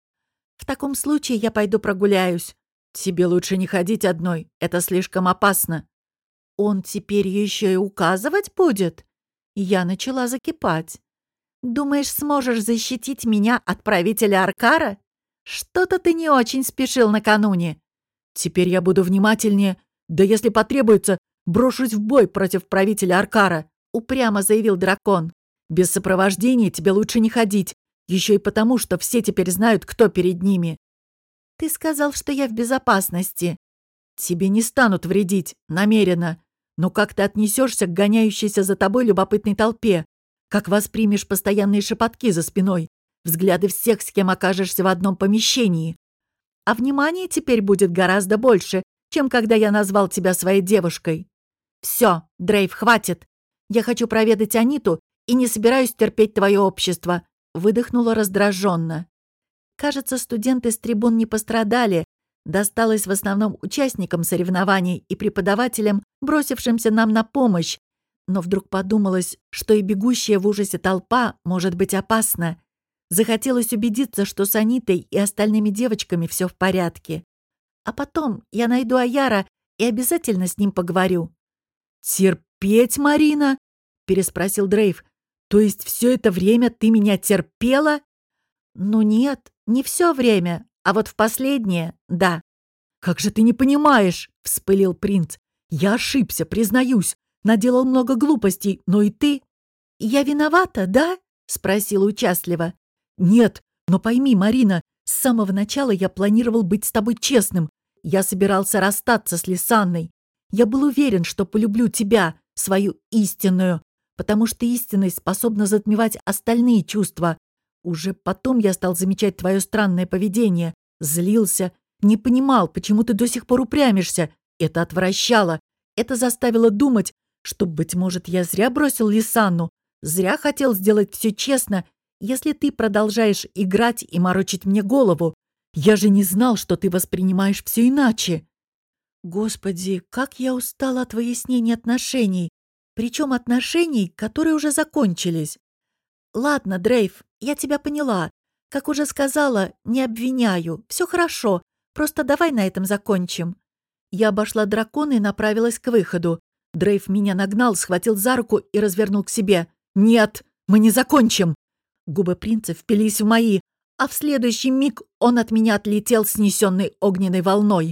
«В таком случае я пойду прогуляюсь. Тебе лучше не ходить одной. Это слишком опасно». «Он теперь еще и указывать будет?» Я начала закипать. «Думаешь, сможешь защитить меня от правителя Аркара? Что-то ты не очень спешил накануне». «Теперь я буду внимательнее. Да если потребуется, брошусь в бой против правителя Аркара», — упрямо заявил дракон. «Без сопровождения тебе лучше не ходить, еще и потому, что все теперь знают, кто перед ними». «Ты сказал, что я в безопасности». «Тебе не станут вредить, намеренно. Но как ты отнесешься к гоняющейся за тобой любопытной толпе? Как воспримешь постоянные шепотки за спиной? Взгляды всех, с кем окажешься в одном помещении? А внимания теперь будет гораздо больше, чем когда я назвал тебя своей девушкой. Все, Дрейв, хватит. Я хочу проведать Аниту и не собираюсь терпеть твое общество. Выдохнула раздраженно. Кажется, студенты с трибун не пострадали, досталось в основном участникам соревнований и преподавателям, бросившимся нам на помощь. Но вдруг подумалось, что и бегущая в ужасе толпа может быть опасна. Захотелось убедиться, что с Анитой и остальными девочками все в порядке. А потом я найду Аяра и обязательно с ним поговорю. «Терпеть, Марина?» — переспросил Дрейв. «То есть все это время ты меня терпела?» «Ну нет, не все время, а вот в последнее — да». «Как же ты не понимаешь?» — вспылил принц. «Я ошибся, признаюсь. Наделал много глупостей, но и ты...» «Я виновата, да?» — спросила участливо. «Нет, но пойми, Марина, с самого начала я планировал быть с тобой честным. Я собирался расстаться с Лисанной. Я был уверен, что полюблю тебя, свою истинную, потому что истинность способна затмевать остальные чувства. Уже потом я стал замечать твое странное поведение, злился, не понимал, почему ты до сих пор упрямишься. Это отвращало. Это заставило думать, что, быть может, я зря бросил Лисанну, зря хотел сделать все честно, если ты продолжаешь играть и морочить мне голову. Я же не знал, что ты воспринимаешь все иначе. Господи, как я устала от выяснения отношений, причем отношений, которые уже закончились. Ладно, Дрейв, я тебя поняла. Как уже сказала, не обвиняю. Все хорошо. Просто давай на этом закончим. Я обошла дракона и направилась к выходу. Дрейв меня нагнал, схватил за руку и развернул к себе. «Нет, мы не закончим!» Губы принца впились в мои, а в следующий миг он от меня отлетел снесенной огненной волной.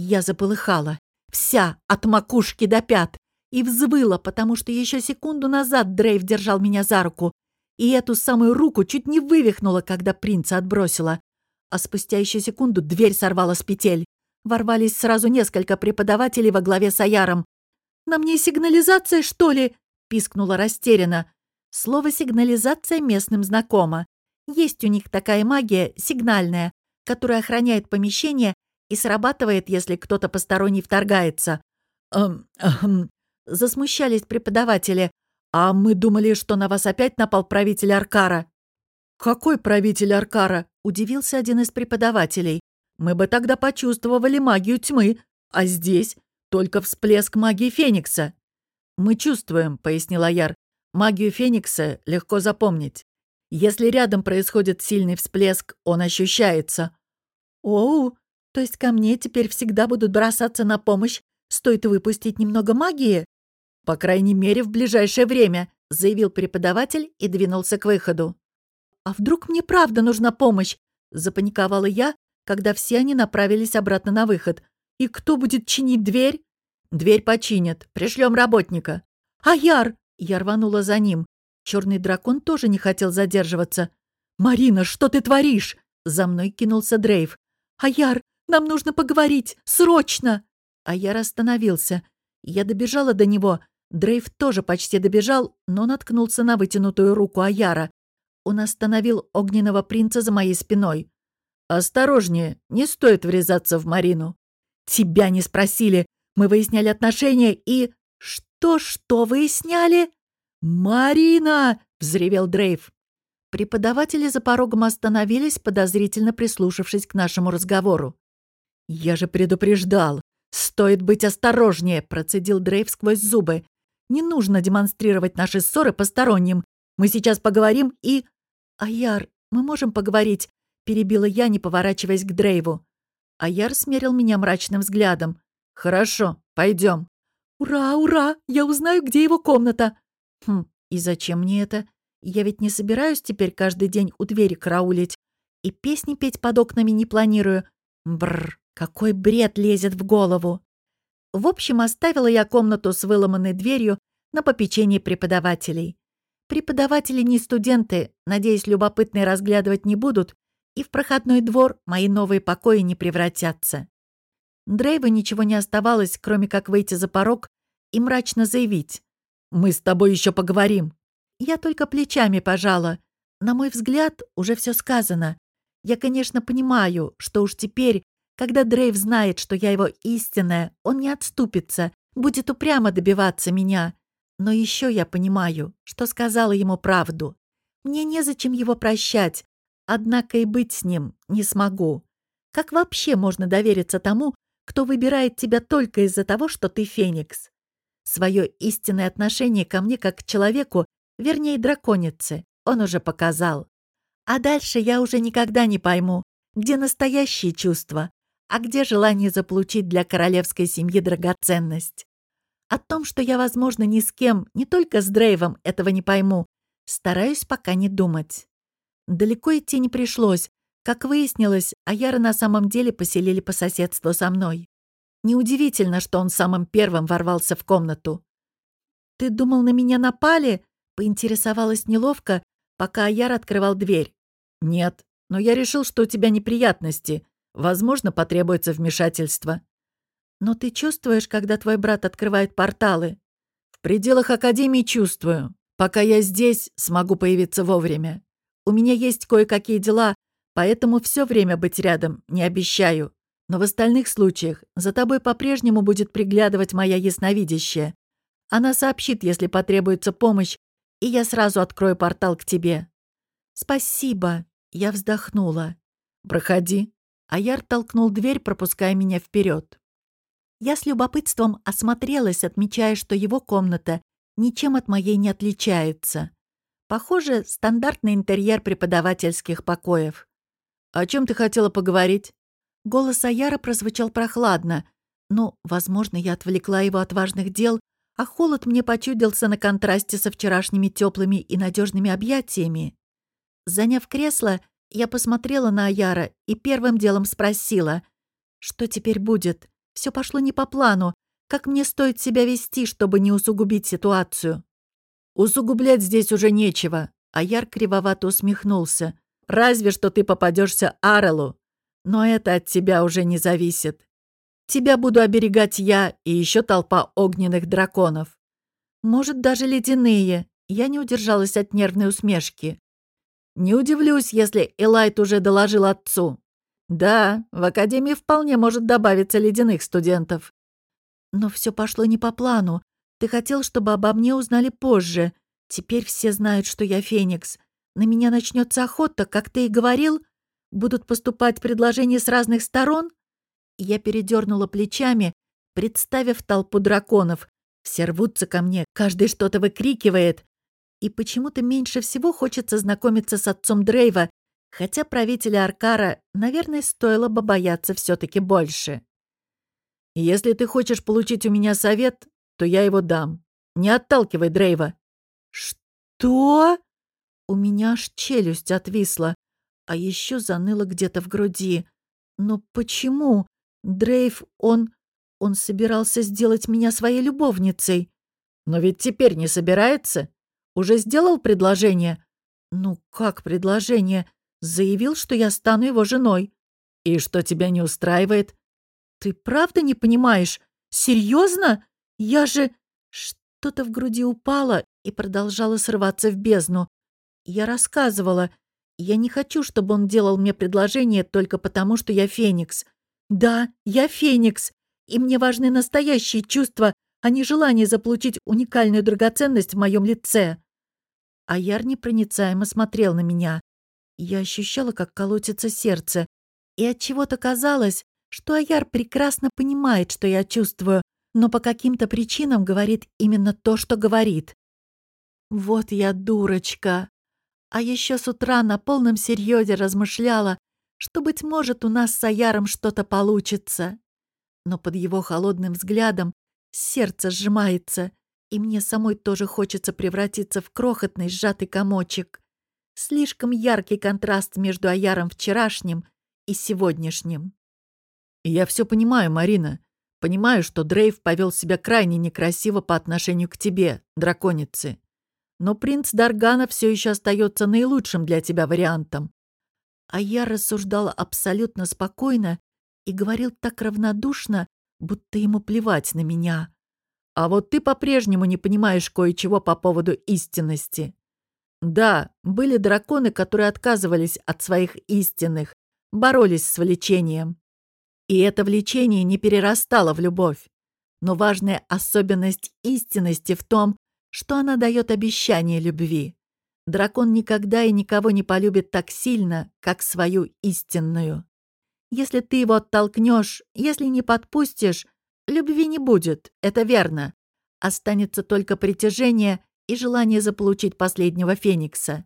Я заполыхала, вся, от макушки до пят, и взвыла, потому что еще секунду назад Дрейв держал меня за руку, и эту самую руку чуть не вывихнула, когда принца отбросила. А спустя еще секунду дверь сорвала с петель. Ворвались сразу несколько преподавателей во главе с Аяром. «На мне сигнализация, что ли?» — пискнула растерянно. Слово «сигнализация» местным знакомо. Есть у них такая магия, сигнальная, которая охраняет помещение и срабатывает, если кто-то посторонний вторгается. «Эм, эм...» Засмущались преподаватели, «А мы думали, что на вас опять напал правитель Аркара». «Какой правитель Аркара?» — удивился один из преподавателей. «Мы бы тогда почувствовали магию тьмы, а здесь только всплеск магии Феникса». «Мы чувствуем», — пояснила Яр. «Магию Феникса легко запомнить. Если рядом происходит сильный всплеск, он ощущается». «Оу, то есть ко мне теперь всегда будут бросаться на помощь? Стоит выпустить немного магии?» «По крайней мере, в ближайшее время», — заявил преподаватель и двинулся к выходу. «А вдруг мне правда нужна помощь?» — запаниковала я, когда все они направились обратно на выход. «И кто будет чинить дверь?» «Дверь починят. Пришлем работника». «А Яр?» — я рванула за ним. Черный дракон тоже не хотел задерживаться. «Марина, что ты творишь?» За мной кинулся Дрейв. «Аяр, нам нужно поговорить! Срочно!» Аяр остановился. Я добежала до него. Дрейв тоже почти добежал, но наткнулся на вытянутую руку Аяра. Он остановил огненного принца за моей спиной. «Осторожнее, не стоит врезаться в Марину». «Тебя не спросили. Мы выясняли отношения и...» «Что-что выясняли?» «Марина!» — взревел Дрейв. Преподаватели за порогом остановились, подозрительно прислушавшись к нашему разговору. «Я же предупреждал! Стоит быть осторожнее!» — процедил Дрейв сквозь зубы. «Не нужно демонстрировать наши ссоры посторонним. Мы сейчас поговорим и...» «Аяр, мы можем поговорить?» — перебила я, не поворачиваясь к Дрейву. Аяр смерил меня мрачным взглядом. «Хорошо, пойдем». «Ура, ура! Я узнаю, где его комната!» «Хм, и зачем мне это? Я ведь не собираюсь теперь каждый день у двери караулить. И песни петь под окнами не планирую. Бррр, какой бред лезет в голову!» В общем, оставила я комнату с выломанной дверью на попечении преподавателей. Преподаватели не студенты, надеюсь, любопытные разглядывать не будут, и в проходной двор мои новые покои не превратятся. Дрейву ничего не оставалось, кроме как выйти за порог и мрачно заявить. «Мы с тобой еще поговорим». Я только плечами пожала. На мой взгляд, уже все сказано. Я, конечно, понимаю, что уж теперь, когда Дрейв знает, что я его истинная, он не отступится, будет упрямо добиваться меня. Но еще я понимаю, что сказала ему правду. Мне незачем его прощать, однако и быть с ним не смогу. Как вообще можно довериться тому, кто выбирает тебя только из-за того, что ты феникс. Свое истинное отношение ко мне как к человеку, вернее, драконице, он уже показал. А дальше я уже никогда не пойму, где настоящие чувства, а где желание заполучить для королевской семьи драгоценность. О том, что я, возможно, ни с кем, не только с Дрейвом, этого не пойму, стараюсь пока не думать. Далеко идти не пришлось, как выяснилось, Аяра на самом деле поселили по соседству со мной. Неудивительно, что он самым первым ворвался в комнату. «Ты думал, на меня напали?» — поинтересовалась неловко, пока Аяр открывал дверь. «Нет, но я решил, что у тебя неприятности. Возможно, потребуется вмешательство». «Но ты чувствуешь, когда твой брат открывает порталы?» «В пределах Академии чувствую. Пока я здесь, смогу появиться вовремя. У меня есть кое-какие дела, Поэтому все время быть рядом не обещаю. Но в остальных случаях за тобой по-прежнему будет приглядывать моя ясновидящая. Она сообщит, если потребуется помощь, и я сразу открою портал к тебе». «Спасибо», — я вздохнула. «Проходи». Аяр толкнул дверь, пропуская меня вперед. Я с любопытством осмотрелась, отмечая, что его комната ничем от моей не отличается. Похоже, стандартный интерьер преподавательских покоев. «О чем ты хотела поговорить?» Голос Аяра прозвучал прохладно. но, возможно, я отвлекла его от важных дел, а холод мне почудился на контрасте со вчерашними теплыми и надежными объятиями. Заняв кресло, я посмотрела на Аяра и первым делом спросила, что теперь будет? Все пошло не по плану. Как мне стоит себя вести, чтобы не усугубить ситуацию? Усугублять здесь уже нечего. Аяр кривовато усмехнулся. Разве что ты попадешься Арелу. Но это от тебя уже не зависит. Тебя буду оберегать я и еще толпа огненных драконов. Может, даже ледяные. Я не удержалась от нервной усмешки. Не удивлюсь, если Элайт уже доложил отцу. Да, в Академии вполне может добавиться ледяных студентов. Но все пошло не по плану. Ты хотел, чтобы обо мне узнали позже. Теперь все знают, что я Феникс. На меня начнется охота, как ты и говорил. Будут поступать предложения с разных сторон. Я передернула плечами, представив толпу драконов. Все рвутся ко мне, каждый что-то выкрикивает. И почему-то меньше всего хочется знакомиться с отцом Дрейва, хотя правителя Аркара, наверное, стоило бы бояться все-таки больше. Если ты хочешь получить у меня совет, то я его дам. Не отталкивай Дрейва. Что? У меня аж челюсть отвисла, а еще заныло где-то в груди. Но почему? Дрейв, он... Он собирался сделать меня своей любовницей. Но ведь теперь не собирается. Уже сделал предложение? Ну, как предложение? Заявил, что я стану его женой. «И что тебя не устраивает?» «Ты правда не понимаешь? Серьезно? Я же...» Что-то в груди упало и продолжало срываться в бездну. Я рассказывала. Я не хочу, чтобы он делал мне предложение только потому, что я Феникс. Да, я Феникс, и мне важны настоящие чувства, а не желание заполучить уникальную драгоценность в моем лице. А Яр непроницаемо смотрел на меня. Я ощущала, как колотится сердце, и от чего то казалось, что Аяр прекрасно понимает, что я чувствую, но по каким-то причинам говорит именно то, что говорит. Вот я дурочка. А еще с утра на полном серьезе размышляла, что, быть может, у нас с Аяром что-то получится. Но под его холодным взглядом сердце сжимается, и мне самой тоже хочется превратиться в крохотный сжатый комочек. Слишком яркий контраст между Аяром вчерашним и сегодняшним. «Я все понимаю, Марина. Понимаю, что Дрейв повел себя крайне некрасиво по отношению к тебе, драконице. Но принц Даргана все еще остается наилучшим для тебя вариантом. А я рассуждала абсолютно спокойно и говорил так равнодушно, будто ему плевать на меня. А вот ты по-прежнему не понимаешь кое-чего по поводу истинности. Да, были драконы, которые отказывались от своих истинных, боролись с влечением. И это влечение не перерастало в любовь. Но важная особенность истинности в том, что она дает обещание любви. Дракон никогда и никого не полюбит так сильно, как свою истинную. Если ты его оттолкнешь, если не подпустишь, любви не будет, это верно. Останется только притяжение и желание заполучить последнего феникса.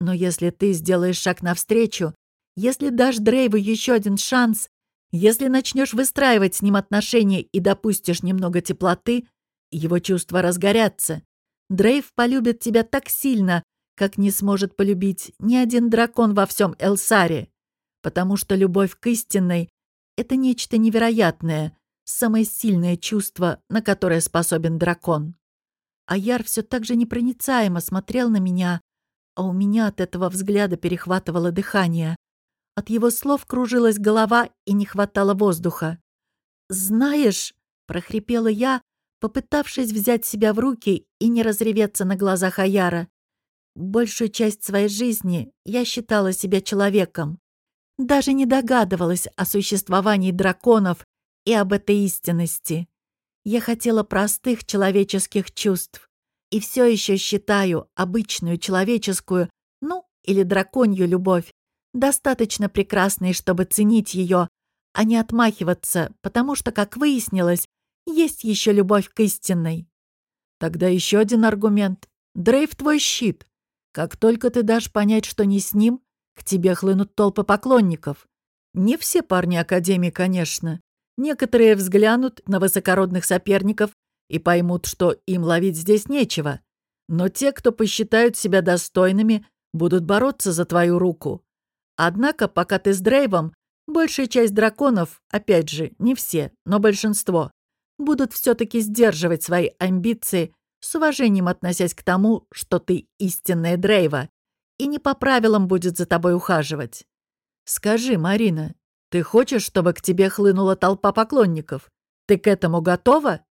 Но если ты сделаешь шаг навстречу, если дашь Дрейву еще один шанс, если начнешь выстраивать с ним отношения и допустишь немного теплоты, его чувства разгорятся. Дрейв полюбит тебя так сильно, как не сможет полюбить ни один дракон во всем Элсаре. Потому что любовь к истинной — это нечто невероятное, самое сильное чувство, на которое способен дракон. А Яр все так же непроницаемо смотрел на меня, а у меня от этого взгляда перехватывало дыхание. От его слов кружилась голова и не хватало воздуха. «Знаешь», — прохрипела я, попытавшись взять себя в руки и не разреветься на глазах Аяра, большую часть своей жизни я считала себя человеком. Даже не догадывалась о существовании драконов и об этой истинности. Я хотела простых человеческих чувств и все еще считаю обычную человеческую, ну, или драконью любовь, достаточно прекрасной, чтобы ценить ее, а не отмахиваться, потому что, как выяснилось, есть еще любовь к истинной. Тогда еще один аргумент. Дрейв твой щит. Как только ты дашь понять, что не с ним, к тебе хлынут толпы поклонников. Не все парни Академии, конечно. Некоторые взглянут на высокородных соперников и поймут, что им ловить здесь нечего. Но те, кто посчитают себя достойными, будут бороться за твою руку. Однако, пока ты с Дрейвом, большая часть драконов, опять же, не все, но большинство, будут все-таки сдерживать свои амбиции, с уважением относясь к тому, что ты истинная Дрейва, и не по правилам будет за тобой ухаживать. Скажи, Марина, ты хочешь, чтобы к тебе хлынула толпа поклонников? Ты к этому готова?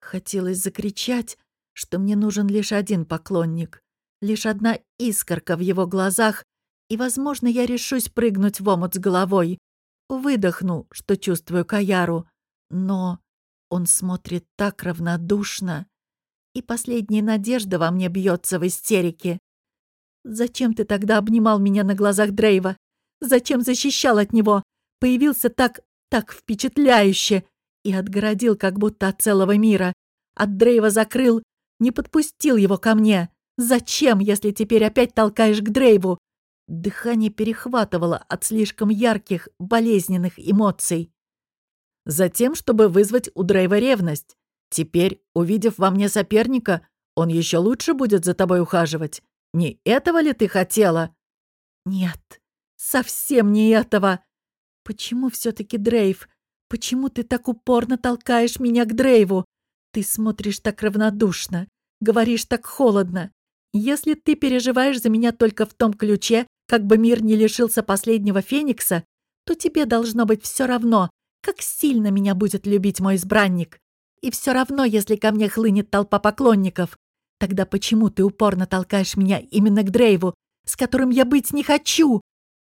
Хотелось закричать, что мне нужен лишь один поклонник, лишь одна искорка в его глазах, и, возможно, я решусь прыгнуть в омут с головой. Выдохну, что чувствую Каяру. Но он смотрит так равнодушно. И последняя надежда во мне бьется в истерике. «Зачем ты тогда обнимал меня на глазах Дрейва? Зачем защищал от него? Появился так, так впечатляюще и отгородил как будто от целого мира. От Дрейва закрыл, не подпустил его ко мне. Зачем, если теперь опять толкаешь к Дрейву? Дыхание перехватывало от слишком ярких, болезненных эмоций. Затем, чтобы вызвать у Дрейва ревность. Теперь, увидев во мне соперника, он еще лучше будет за тобой ухаживать. Не этого ли ты хотела? Нет, совсем не этого. Почему все-таки Дрейв? Почему ты так упорно толкаешь меня к Дрейву? Ты смотришь так равнодушно, говоришь так холодно. Если ты переживаешь за меня только в том ключе, как бы мир не лишился последнего Феникса, то тебе должно быть все равно, как сильно меня будет любить мой избранник. И все равно, если ко мне хлынет толпа поклонников, тогда почему ты упорно толкаешь меня именно к Дрейву, с которым я быть не хочу?»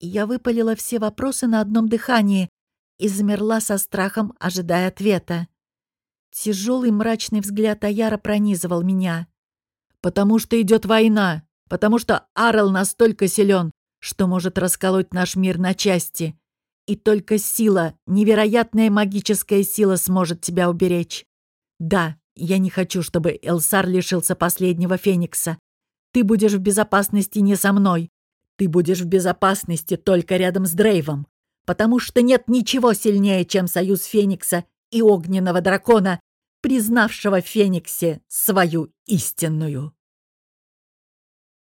Я выпалила все вопросы на одном дыхании и замерла со страхом, ожидая ответа. Тяжелый мрачный взгляд Аяра пронизывал меня. «Потому что идет война, потому что Арл настолько силен, что может расколоть наш мир на части. И только сила, невероятная магическая сила сможет тебя уберечь. Да, я не хочу, чтобы Элсар лишился последнего Феникса. Ты будешь в безопасности не со мной. Ты будешь в безопасности только рядом с Дрейвом. Потому что нет ничего сильнее, чем союз Феникса и огненного дракона, признавшего Фениксе свою истинную.